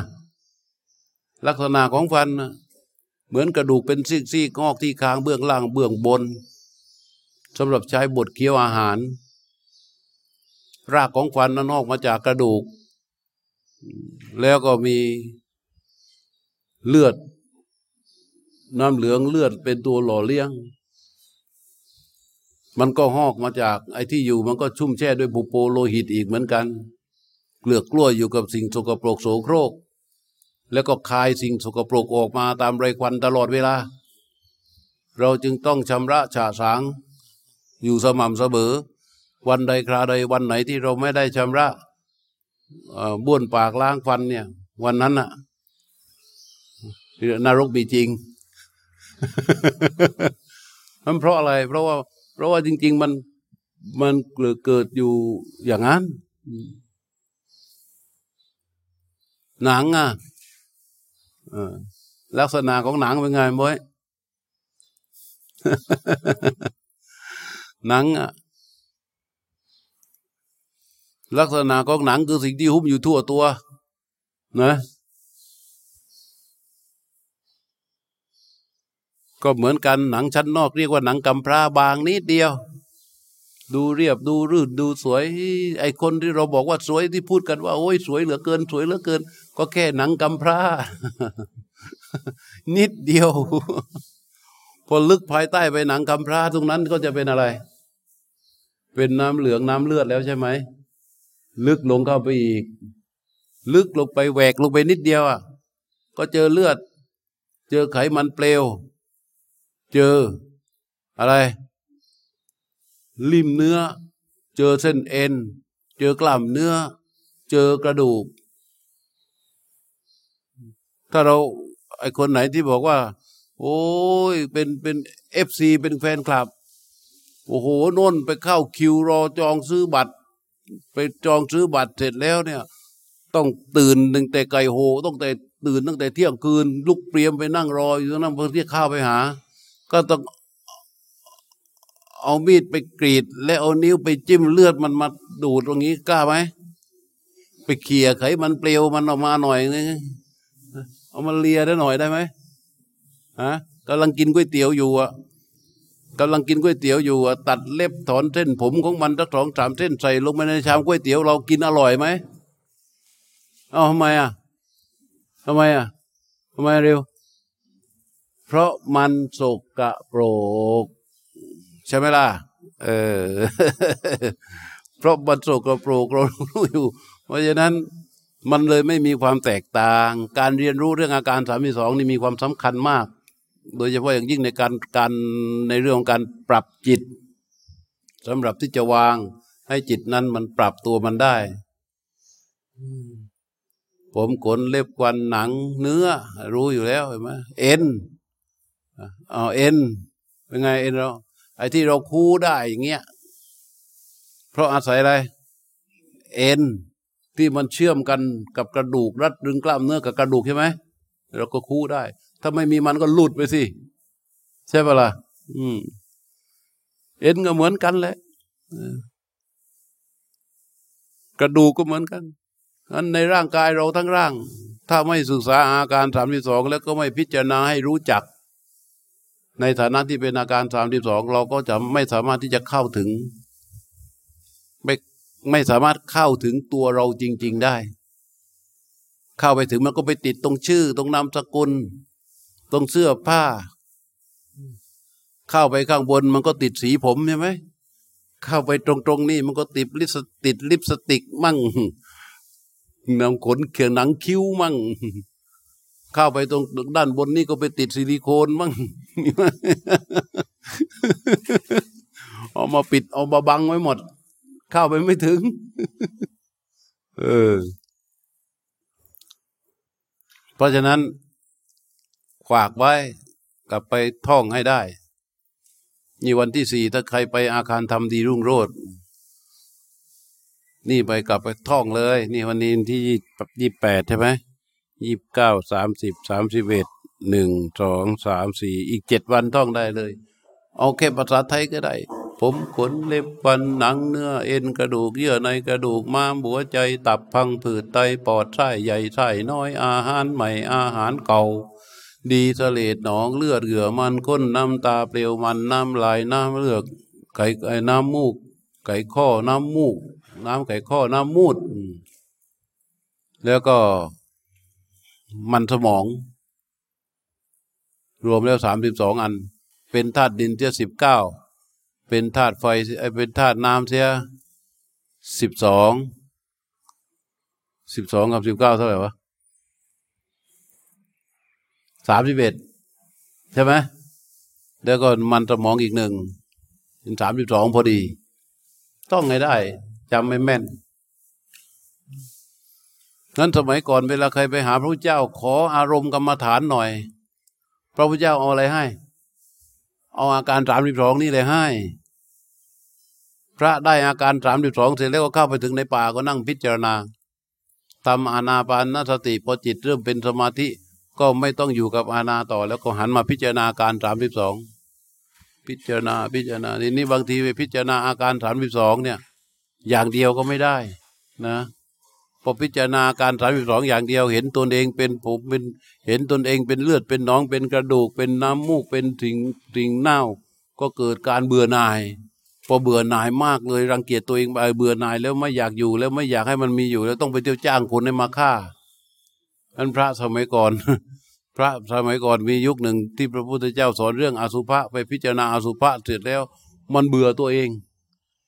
ลักษณะของฟันนะเหมือนกระดูกเป็นซี่ๆงอกที่คางเบื้องล่างเบื้องบนสำหรับใช้บดเคี้ยวอาหาร รากของฟันนั้นออกมาจากกระดูก แล้วก็มีเลือด น้ำเหลืองเลือดเป็นตัวหล่อเลี้ยง มันก็หอกมาจากไอ้ที่อยู่มันก็ชุ่มแช่ด้วยบุโปโลหิตอีกเหมือนกัน เกลือกกล้วยอยู่กับสิ่งสกปรกโสโครก แล้วก็คายสิ่งสกปรกออกมาตามไรควันตลอดเวลา เราจึงต้องชำระฉาสาง อยู่สม่ำเสมอ วันใดคราใดวันไหนที่เราไม่ได้ชำระ บ้วนปากล้างฟันเนี่ย วันนั้นน่ะนรกมีจริงมันเพราะอะไร เพราะว่า เพราะว่าจริง ๆ มันมันเกิดอยู่อย่างนั้น หนังอะลักษณะของหนังเป็นไงม้ยหนังอะ ลักษณะของหนังคือสิ่งที่หุ้มอยู่ทั่วตัว นะก็เหมือนกันหนังชั้นนอกเรียกว่าหนังกำพร้าบางนิดเดียว ดูเรียบดูรืดดูสวย ไอคนที่เราบอกว่าสวยที่พูดกันว่า โอ้ยสวยเหลือเกิน สวยเหลือเกิน ก็แค่หนังกำพร้า นิดเดียว พอลึกภายใต้ไปหนังกำพร้าตรงนั้นก็จะเป็นอะไร เป็นน้ำเหลืองน้ำเลือดแล้วใช่ไหม ลึกลงเข้าไปอีก ลึกลงไปแหวกลงไปนิดเดียวอะก็เจอเลือด เจอไขมันเปลว เจออะไรริมเนื้อ เจอเส้นเอ็น เจอกล้ามเนื้อ เจอกระดูก ถ้าเราไอคนไหนที่บอกว่า โอ้ยเป็นเป็น FC เป็นแฟนคลับ โอ้โหน่นไปเข้าคิวรอจองซื้อบัตร ไปจองซื้อบัตรเสร็จแล้วเนี่ย ต้องตื่นตั้งแต่ไก่โหต้องแต่ตื่นตั้งแต่เที่ยงคืน ลุกเปรียมไปนั่งรออยู่นั่งเพื่อที่ข้าวไปหา ก็ต้องเอามีดไปกรีด และเอานิ้วไปจิ้มเลือดมันมาดูดตรงนี้กล้าไหมไปเขี่ยไขมันเปลวมันออกมาหน่อยนึงเอามาเลียได้หน่อยได้ไหมฮะกำลังกินก๋วยเตี๋ยวอยู่อะ กำลังกินก๋วยเตี๋ยวอยู่ตัดเล็บถอนเส้นผมของมันสักสองสามเส้นใส่ลงไปในชามก๋วยเตี๋ยวเรากินอร่อยไหมเอาทำไมอะทำไมอะทำไมเร็ว เพราะมันสกกะโปรก ใช่ไหมล่ะ เออ เพราะมันสกกะโปรกเรารู้อยู่ เพราะฉะนั้นมันเลยไม่มีความแตกต่าง การเรียนรู้เรื่องอาการสามีสองนี่มีความสำคัญมาก โดยเฉพาะอย่างยิ่งในการการในเรื่องของการปรับจิตสำหรับที่จะวางให้จิตนั้นมันปรับตัวมันได้ ผมขนเล็บควันหนังเนื้อ รู้อยู่แล้วเห็นไหมเอ็นเอาเอ็นเป็นไงเอ็นเราไอ้ที่เราคู่ได้อย่างเงี้ยเพราะอาศัยอะไร เอ็นที่มันเชื่อมกันกับกระดูกรัดรึงกล้ามเนื้อกับกระดูกใช่ไหมเราก็คู่ได้ ถ้าไม่มีมันก็หลุดไปสิ ใช่ปะล่ะอืม เอ็นก็เหมือนกันแหละกระดูกก็เหมือนกันนั้นในร่างกายเราทั้งร่าง ถ้าไม่ศึกษาอาการสามที่สองแล้วก็ไม่พิจารณาให้รู้จัก ในฐานะที่เป็นอาการสามสิบสองเราก็จะไม่สามารถที่จะเข้าถึง ไม่ไม่สามารถเข้าถึงตัวเราจริง ๆได้ เข้าไปถึงมันก็ไปติดตรงชื่อ ตรงนามสกุล ตรงเสื้อผ้า เข้าไปข้างบนมันก็ติดสีผมใช่ไหมเข้าไปตรงๆนี่มันก็ติดลิปสติดลิปสติกมั่งนำขนเขียงหนังคิ้วมั่ง เข้าไปตรงด้านบนนี่ก็ไปติดซิลิโคนมั่งเอามาปิดเอามาบังไว้หมด เข้าไปไม่ถึง เออ เพราะฉะนั้น ฝากไว้กลับไปท่องให้ได้ นี่วันที่สี่ถ้าใครไปอาคารทำดีรุ่งโรจน์นี่ไปกลับไปท่องเลย นี่วันนี้ที่ยี่แปดใช่ไหมยี่บเก้าสามสิบสามสิบเอ็ดหนึ่งสองสามสี่อีกเจ็ดวันท่องได้เลย เอาแค่ภาษาไทยก็ได้ ผมขนเล็บฟันหนังเนื้อเอ็นกระดูกเยื่อในกระดูกม้ามหัวใจตับพังผืดไตปอดไส้ใหญ่ไส้น้อยอาหารใหม่อาหารเก่า ดีสเลดหนองเลือดเหงื่อมันก้นน้ำตาเปลวมันน้ำลายน้ำเลือดไก่ไก่น้ำมูก ไก่ข้อน้ำมูก น้ำไก่ข้อน้ำมูด แล้วก็มันสมอง รวมแล้วสามสิบสองอัน เป็นธาตุดินเสียสิบเก้าเป็นธาตุไฟเป็นธาตุน้ำเสียสิบสองสิบสองกับสิบเก้าเท่าไหร่วะ สามสิบเอ็ดใช่ไหมแล้วก็มันสมองอีกหนึ่งเป็นสามสิบสองพอดี ต้องไงได้จำไม่แม่นนั้นสมัยก่อนเวลาใครไปหาพระพุทธเจ้า ขออารมณ์กรรมฐานหน่อย พระพุทธเจ้าเอาอะไรให้ เอาอาการสามสิบสองนี่เลยให้ พระได้อาการสามสิบสองเสร็จแล้วก็เข้าไปถึงในป่าก็นั่งพิจารณาทำอานาปานสติพอจิตเริ่มเป็นสมาธิ ก็ไม่ต้องอยู่กับอาณาต่อ แล้วก็หันมาพิจารณาการสามสิบสองพิจารณาพิจารณาทีนี้บางทีไปพิจารณาอาการสามสิบสองเนี่ย อย่างเดียวก็ไม่ได้นะพอพิจารณาการสามสิบสองอย่างเดียว เห็นตนเองเป็นผมเป็นเห็นตนเองเป็นเลือดเป็นน้องเป็นกระดูก เป็นน้ำมูกเป็นสิ่งสิ่งเน่า ก็เกิดการเบื่อหน่าย พอเบื่อหน่ายมากเลยรังเกียจตัวเองไปเบื่อหน่ายแล้วไม่อยากอยู่แล้วไม่อยากให้มันมีอยู่ แล้วต้องไปเที่ยวจ้างคนให้มาฆ่า อันพระสมัยก่อน พระสมัยก่อนมียุคหนึ่งที่พระพุทธเจ้าสอนเรื่องอสุภะไปพิจารณาอสุภะเสร็จแล้ว มันเบื่อตัวเอง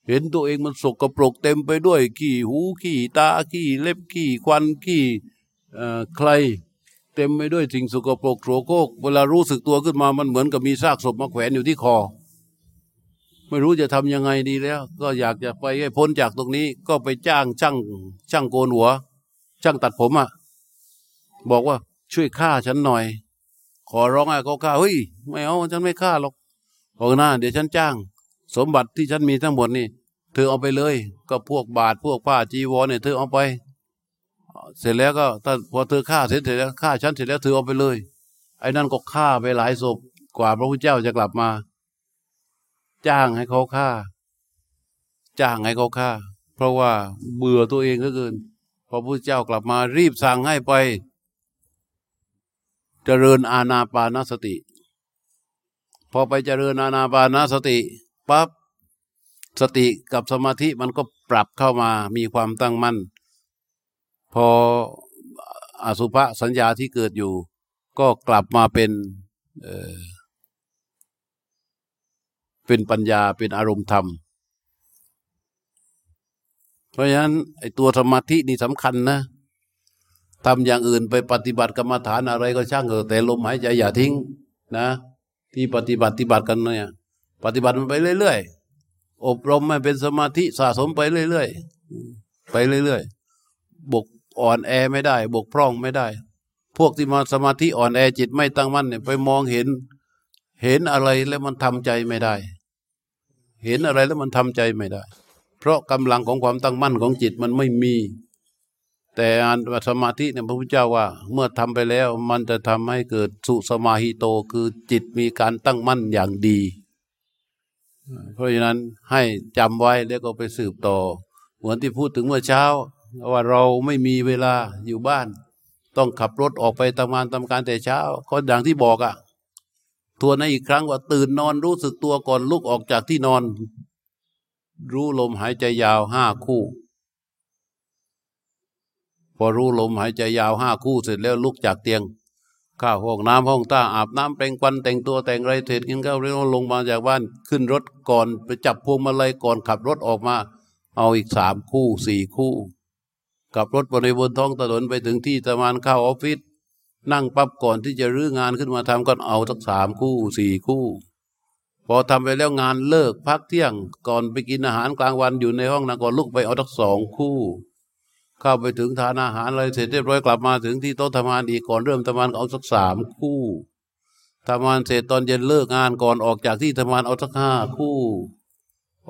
เห็นตัวเองมันสกปรกเต็มไปด้วยขี้หูขี้ตาขี้เล็บขี้ควันขี้ใครเต็มไปด้วยสิ่งสกปรกโสโครกเวลารู้สึกตัวขึ้นมามันเหมือนกับมีซากศพมาแขวนอยู่ที่คอ ไม่รู้จะทำยังไงดีแล้ว ก็อยากจะไปให้พ้นจากตรงนี้ ก็ไปจ้างช่างช่างโกนหัว ช่างตัดผมอะ่ะ บอกว่าช่วยฆ่าฉันหน่อย ขอร้องให้เขาฆ่าเฮ้ยไม่เอาฉันไม่ฆ่าหรอกบอกหน้าเดี๋ยวฉันจ้าง สมบัติที่ฉันมีทั้งหมดนี่เธอเอาไปเลย ก็พวกบาทพวกผ้าจีวรเนี่ยเธอเอาไป เสร็จแล้วก็ถ้าพอเธอฆ่าเสร็จเสร็จแล้วฆ่าฉันเสร็จแล้วเธอเอาไปเลย ไอ้นั่นก็ฆ่าไปหลายศพกว่าพระพุทธเจ้าจะกลับมา จ้างให้เขาฆ่า จ้างให้เขาฆ่า เพราะว่าเบื่อตัวเองเหลือเกินพอพระพุทธเจ้ากลับมารีบสั่งให้ไป เจริญอาณาปานสติ พอไปเจริญอานาปานสติปั๊บสติกับสมาธิมันก็ปรับเข้ามามีความตั้งมั่น พออสุภะสัญญาที่เกิดอยู่ ก็กลับมาเป็นเเป็นปัญญาเป็นอารมณ์ธรรม เพราะฉะนั้นไอ้ตัวสมาธินี่สำคัญนะ ทำอย่างอื่นไปปฏิบัติกรรมฐานอะไรก็ช่างเถอะแต่ลมหายใจอย่าทิ้งนะ ที่ปฏิบัติปฏิบัติกันเนี่ย ปฏิบัติมันไปเรื่อยๆอบรมมันเป็นสมาธิสะสมไปเรื่อยๆไปเรื่อยๆบกอ่อนแอไม่ได้ บกพร่องไม่ได้ พวกที่มาสมาธิอ่อนแอจิตไม่ตั้งมั่นเนี่ยไปมองเห็น เห็นอะไรแล้วมันทำใจไม่ได้ เห็นอะไรแล้วมันทำใจไม่ได้ เพราะกำลังของความตั้งมั่นของจิตมันไม่มี แต่อันสมาธิเนี่ยพระพุทธเจ้าว่า เมื่อทำไปแล้วมันจะทำให้เกิดสุสมาหิโตคือจิตมีการตั้งมั่นอย่างดี เพราะฉะนั้นให้จำไว้แล้วก็ไปสืบต่อ เหมือนที่พูดถึงเมื่อเช้า ว่าเราไม่มีเวลาอยู่บ้าน ต้องขับรถออกไปทำงานทำการแต่เช้า ก็อย่างที่บอกอะ่ะทวนให้อีกครั้งว่าตื่นนอนรู้สึกตัวก่อนลุกออกจากที่นอน รู้ลมหายใจยาวห้าคู่ พอรู้ลมหายใจยาวห้าคู่เสร็จแล้วลุกจากเตียงข้าวห้องน้ำห้องต้าอาบน้ำแปรงฟันแต่งตัวแต่งไรเสร็จกินข้าวเรียกลงมาจากบ้านขึ้นรถก่อนไปจับพวงมาลัยก่อนขับรถออกมา เอาอีกสามคู่สี่คู่ขับรถบริบนท้องถนนไปถึงที่ทำงานเข้าออฟฟิศนั่งปั๊บก่อนที่จะรื้องานขึ้นมาทำก็เอาสักสามคู่สี่คู่ พอทำไปแล้วงานเลิกพักเที่ยงก่อนไปกินอาหารกลางวันอยู่ในห้องนะก่อนลุกไปเอาสักสองคู่ เข้าไปถึงทานอาหารอะไรเสร็จเรียบร้อยกลับมาถึงที่โต๊ะทำงานอีกก่อนเริ่มทำงานเอาสักสามคู่ทำงานเสร็จตอนเย็นเลิกงานก่อนออกจากที่ทำงานเอาสักห้าคู่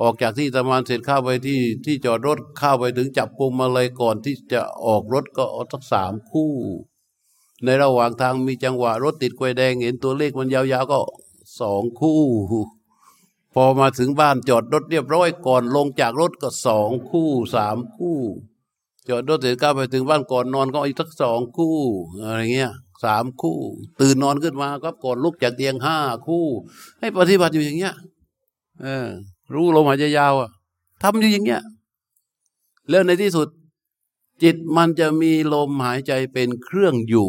ออกจากที่ทำงานเสร็จเข้าไปที่ที่จอดรถเข้าไปถึงจับปุ่มาเลยก่อนที่จะออกรถก็เอาสักสามคู่ ในระหว่างทางมีจังหวะรถติดไฟแดงเห็นตัวเลขมันยาวๆก็สองคู่พอมาถึงบ้านจอดรถเรียบร้อยก่อนลงจากรถก็สองคู่สามคู่ จอดรถเสร็จก็ไปถึงบ้านก่อนนอนก็อีกสักสองคู่อะไรเงี้ยสามคู่ ตื่นนอนขึ้นมาก็ก่อนลุกจากเตียงห้าคู่ ให้ปฏิบัติอยู่อย่างเงี้ยเออ รู้ลมหายใจยาวอะทำอยู่อย่างเงี้ยแล้วในที่สุด จิตมันจะมีลมหายใจเป็นเครื่องอยู่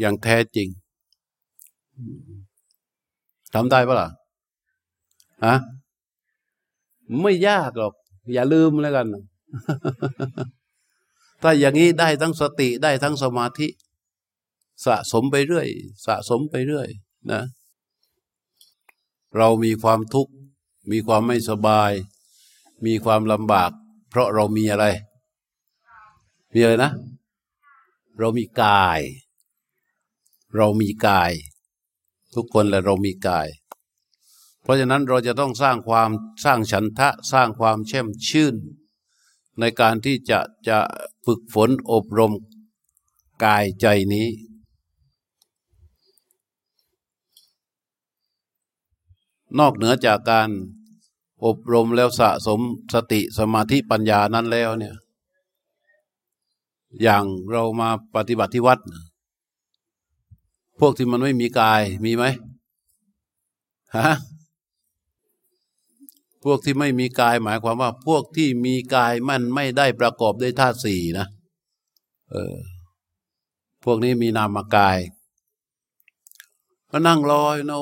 อย่างแท้จริงทำได้ปะล่ะฮะไม่ยากหรอก อย่าลืมแล้วกัน ถ้าอย่างนี้ได้ทั้งสติได้ทั้งสมาธิ สะสมไปเรื่อย สะสมไปเรื่อยนะ เรามีความทุกข์ มีความไม่สบาย มีความลำบาก เพราะเรามีอะไร มีอะไรนะ เรามีกาย เรามีกาย ทุกคนแหละเรามีกาย เพราะฉะนั้นเราจะต้องสร้างความสร้างฉันทะสร้างความแช่มชื่น ในการที่จะจะฝึกฝนอบรมกายใจนี้ นอกเหนือจากการอบรมแล้วสะสมสติสมาธิปัญญานั้นแล้วเนี่ย อย่างเรามาปฏิบัติที่วัด พวกที่มันไม่มีกายมีไหมฮะ พวกที่ไม่มีกายหมายความว่า พวกที่มีกายมันไม่ได้ประกอบด้วยธาตุสี่นะ เออ พวกนี้มีนามกายก็นั่งรอยนะ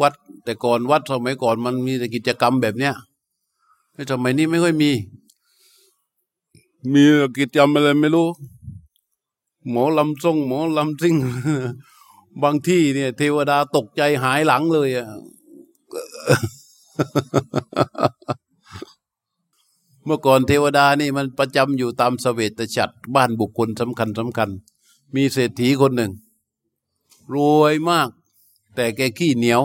วัด แต่ก่อนวัดสมัยก่อนมันมีแต่กิจกรรมแบบเนี้ยไม่สมัยนี้ไม่ค่อยมี มีกิจกรรมอะไรไม่รู้ หมอลำทรงหมอลำซิ่ง บางที่เนี่ย เทวดาตกใจหายหลังเลยอะ เมื่อก่อนเทวดานี่มันประจำอยู่ตามสเวตฉัตรบ้านบุคคลสำคัญสำคัญ มีเศรษฐีคนหนึ่ง รวยมาก แต่แกขี้เหนียว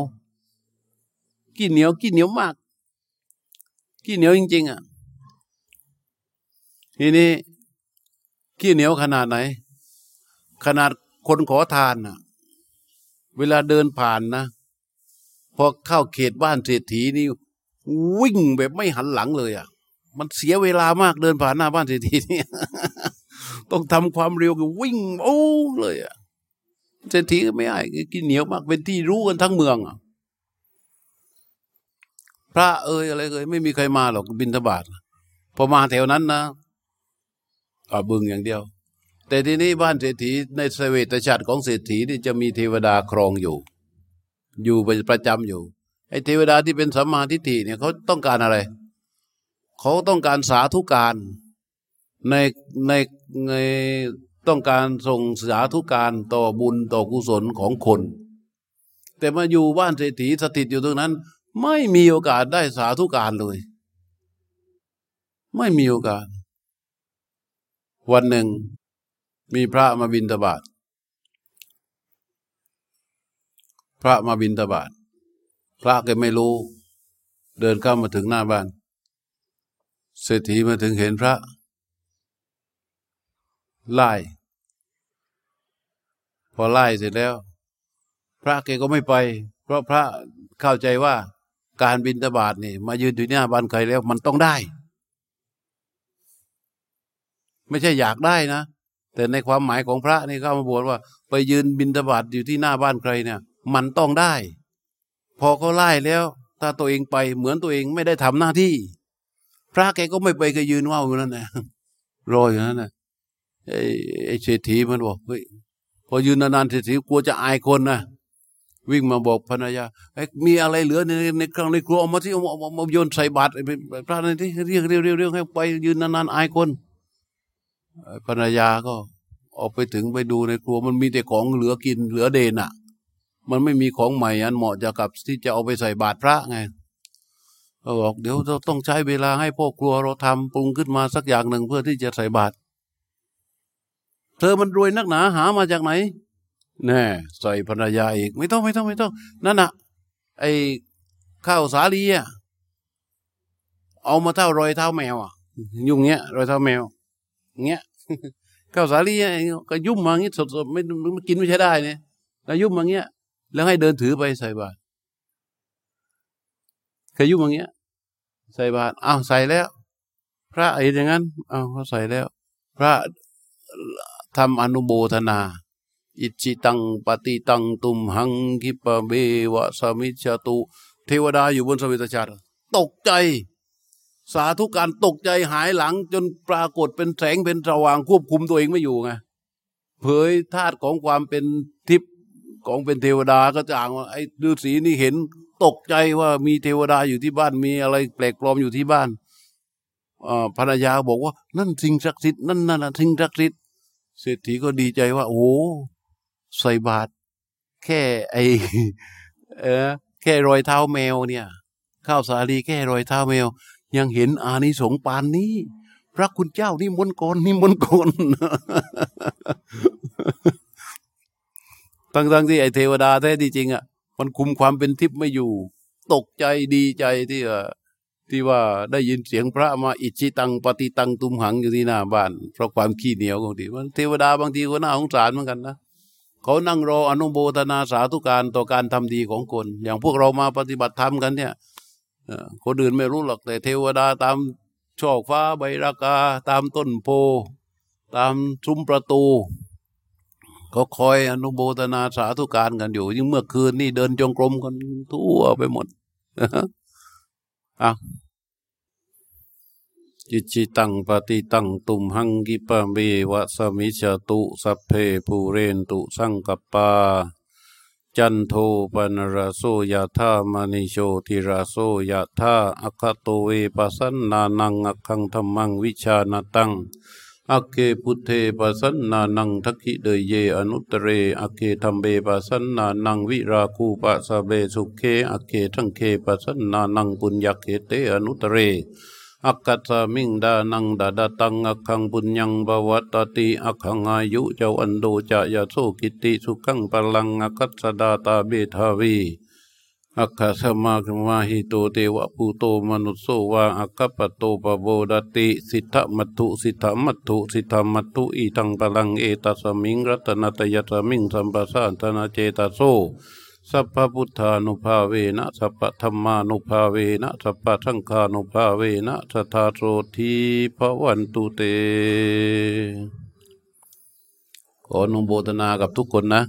ขี้เหนียวขี้เหนียวมาก ขี้เหนียวจริง ๆ อะ ทีนี้ขี้เหนียวขนาดไหน ขนาดคนขอทานอะ เวลาเดินผ่านนะ พอเข้าเขตบ้านเศรษฐีนี่วิ่งแบบไม่หันหลังเลยอะ มันเสียเวลามากเดินผ่านหน้าบ้านเศรษฐีนี่ต้องทำความเร็วก็วิ่ง โอ้เลยอะเศรษฐีก็ไม่ได้กินเหนียวมากเป็นที่รู้กันทั้งเมืองอะพระเอ่ยอะไรเอ่ยไม่มีใครมาหรอกบินทบาทพอมาแถวนั้นนะก็บึงอย่างเดียว แต่ทีนี้บ้านเศรษฐีในสเวตฉัตรของเศรษฐีนี่จะมีเทวดาครองอยู่ อยู่ประจำอยู่ ไอ้เทวดาที่เป็นสัมมาทิฏฐิเนี่ยเขาต้องการอะไร เขาต้องการสาธุการในในในต้องการส่งสาธุการต่อบุญต่อกุศลของคน แต่มาอยู่บ้านเศรษฐีสถิตอยู่ตรงนั้น ไม่มีโอกาสได้สาธุการเลย ไม่มีโอกาส วันหนึ่งมีพระมาบินตบาทพ ระมาบินตบาทพระก็ไม่รู้ เดินเข้ามาถึงหน้าบ้าน เศรษฐีมาถึงเห็นพระ ไล่ พอไล่เสร็จแล้ว พระแกก็ไม่ไป เพราะพระเข้าใจว่าการบินตบาทนี่ มายืนอยู่หน้าบ้านใครแล้ว มันต้องได้ ไม่ใช่อยากได้นะ แต่ในความหมายของพระนี่เข้ามาบวชว่า ไปยืนบินตบาทอยู่ที่หน้าบ้านใครเนี่ย มันต้องได้ พอเขาไล่แล้ว ถ้าตัวเองไปเหมือนตัวเองไม่ได้ทำหน้าที่ พระแกก็ไม่ไปก็ยืนว่าอยู่นั่นแหละรออยู่นั่นนะไอ้ไอ้เศรษฐีมันบอกเฮ้ยพอยืนนานๆเศรษฐีกลัวจะอายคนนะวิ่งมาบอกภรรยาไอ้มีอะไรเหลือในในครั้งในครัวเอามาที่เอามามาโยนใส่บาตรไอ้พระนั่นที่เรียกเรียกเรียกเรียกให้ไปยืนนานๆอายคนภรรยาก็ออกไปถึงไปดูในครัวมันมีแต่ของเหลือกินเหลือเดนอะ มันไม่มีของใหม่อันเหมาะจะกับที่จะเอาไปใส่บาตรพระไงเขาบอกเดี๋ยวเราต้องใช้เวลาให้พ่อครัวเราทำปรุงขึ้นมาสักอย่างหนึ่งเพื่อที่จะใส่บาตรเธอมันรวยนักหนาหามาจากไหน แน่ใส่ภรรยาอีก ไม่ต้องไม่ต้องไม่ต้อง นั่นน่ะไอ้ข้าวสาลีอะเอามาเท่ารอยเท้าแมวอะยุ่งเงี้ยรอยเท้าแมว เงี้ยข้าวสาลีอะก็ยุ่มมางี้สดๆไม่ไม่กินไม่ใช่ได้เนี่ยแล้วยุ่มมาเงี้ย แล้วให้เดินถือไปใส่บาตรเคยยุ่มมางเงี้ย ใส่บาตรอ้าวใส่แล้ว พระเห็นอย่างนั้นอ้าวเขาใส่แล้ว พระทำอนุโบทนา อิจิตังปฏิตังตุมหังคิปะเบวะสมิจฉตุเทวดาอยู่บนสวิตชาติตกใจ สาธุการตกใจหายหลัง จนปรากฏเป็นแสงเป็นสว่างควบคุมตัวเองไม่อยู่ไงเผยธาตุของความเป็นทิพย์ ของเป็นเทวดาก็จางว่าไอ้ฤาษีนี่เห็นตกใจว่ามีเทวดาอยู่ที่บ้านมีอะไรแปลกปลอมอยู่ที่บ้านภรรยาบอกว่า นั่นสิ่งศักดิ์สิทธิ์นั่นนั่นสิ่งศักดิ์สิทธิ์เศรษฐีก็ดีใจว่าโอ้ใส่บาตรแค่ไอเออแค่รอยเท้าแมวเนี่ย ข้าวสาลีแค่รอยเท้าแมว ยังเห็นอานิสงส์ปานนี้ พระคุณเจ้านี่มนต์ก่อนนี่มนต์ก่อน ทั้งๆที่ไอเทวดาแท้ที่จริงอะมันคุมความเป็นทิพย์ไม่อยู่ ตกใจดีใจที่ว่าที่ว่าได้ยินเสียงพระมาอิจิตังปฏิตังตุมหังอยู่ที่หน้าบ้าน เพราะความขี้เหนียวของทีมันเทวดาบางทีก็น่าสงสารเหมือนกันนะเขานั่งรออนุโมทนาสาธุการต่อการทำดีของคน อย่างพวกเรามาปฏิบัติธรรมกันเนี่ยคนอื่นไม่รู้หรอกแต่เทวดาตามช่อฟ้าใบรากา ตามต้นโพ ตามซุ้มประตู เขาคอยอนุโมทนาสาธุการกันอยู่ ยิ่งเมื่อคืนนี่เดินจงกรมกันทั่วไปหมดอะจิจิตังปฏิตังตุมหังกิปะเมวะ สะมิชฌะตุสัพเพ ปูเรนตุสังกัปปา จันโทปัณณะระโสยะถา มะณิโชติระโสยะถาอัคคะโตเว ปะสันนานังอัคคังธัมมังวิชานะตัง อัคเคพุทเธ ปะสันนานังทักขิเณยเย อะนุตตะเร อัคเคธัมเม ปะสันนานังวิราคูปะสะเม สุเข อัคเค สังเฆ ปะสันนานังปุญญักเขตเต อะนุตตะเรอัคคัสมิง ทานัง ทะทะตังอัคคัง ปุญญัง ปะวัฑฒะติอัคคังอายุ จะ วัณโณ จะยะโสกิตติสุขัง พะลังอัคคัสสะ ทาตาเมธาวี อัคคะธัมมะสะมาหิโตเทวะภูโต มะนุสโสวาอัคคัปปัตโต ปะโมทะติสิทธะมัตถุสิทธะมัตถุสิทธะมัตถุอิทัง ผะลังเอตัสมิง ระตะนัตตะยัสมิงสัมปะสาทะนะเจตะโสสัพพะพุทธานุภาเวนะสัพพะธัมมานุภาเวนะสัพพสังฆานุภาเวนะสัทธาโสทีพระวันตุเต ขออนุโมทนากับทุกคนนะ